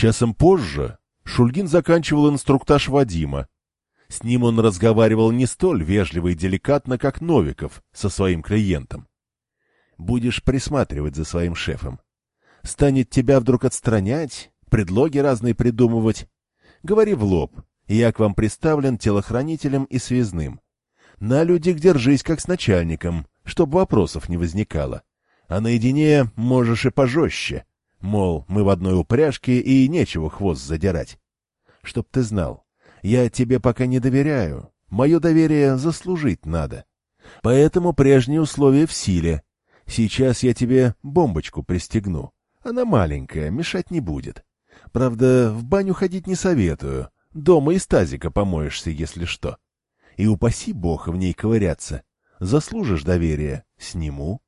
Часом позже Шульгин заканчивал инструктаж Вадима. С ним он разговаривал не столь вежливо и деликатно, как Новиков со своим клиентом. «Будешь присматривать за своим шефом. Станет тебя вдруг отстранять, предлоги разные придумывать. Говори в лоб, я к вам представлен телохранителем и связным. На людях держись, как с начальником, чтобы вопросов не возникало. А наедине можешь и пожестче. Мол, мы в одной упряжке и нечего хвост задирать. Чтоб ты знал, я тебе пока не доверяю. Мое доверие заслужить надо. Поэтому прежние условия в силе. Сейчас я тебе бомбочку пристегну. Она маленькая, мешать не будет. Правда, в баню ходить не советую. Дома из тазика помоешься, если что. И упаси бог в ней ковыряться. Заслужишь доверие — сниму.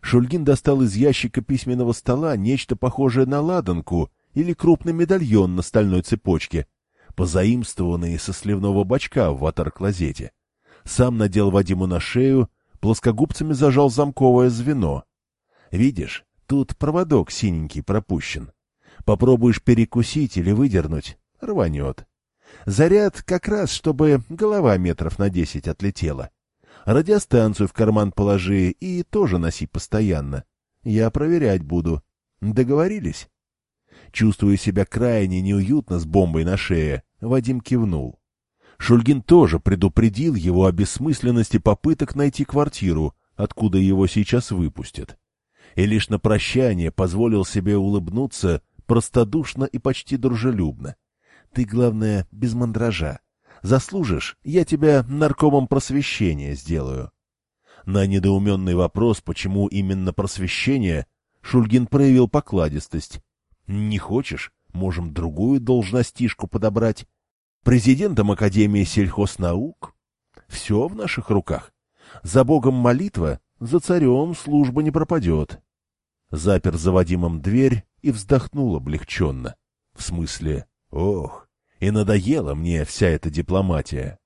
Шульгин достал из ящика письменного стола нечто похожее на ладанку или крупный медальон на стальной цепочке, позаимствованный со сливного бачка в ватер-клозете. Сам надел Вадиму на шею, плоскогубцами зажал замковое звено. Видишь, тут проводок синенький пропущен. Попробуешь перекусить или выдернуть — рванет. Заряд как раз, чтобы голова метров на десять отлетела. Радиостанцию в карман положи и тоже носи постоянно. Я проверять буду. Договорились? Чувствуя себя крайне неуютно с бомбой на шее, Вадим кивнул. Шульгин тоже предупредил его о бессмысленности попыток найти квартиру, откуда его сейчас выпустят. И лишь на прощание позволил себе улыбнуться простодушно и почти дружелюбно. Ты, главное, без мандража. Заслужишь, я тебя наркомом просвещения сделаю. На недоуменный вопрос, почему именно просвещение, Шульгин проявил покладистость. Не хочешь? Можем другую должностишку подобрать. Президентом Академии сельхознаук? Все в наших руках. За Богом молитва, за царем служба не пропадет. Запер за Вадимом дверь и вздохнул облегченно. В смысле, ох, и надоела мне вся эта дипломатия.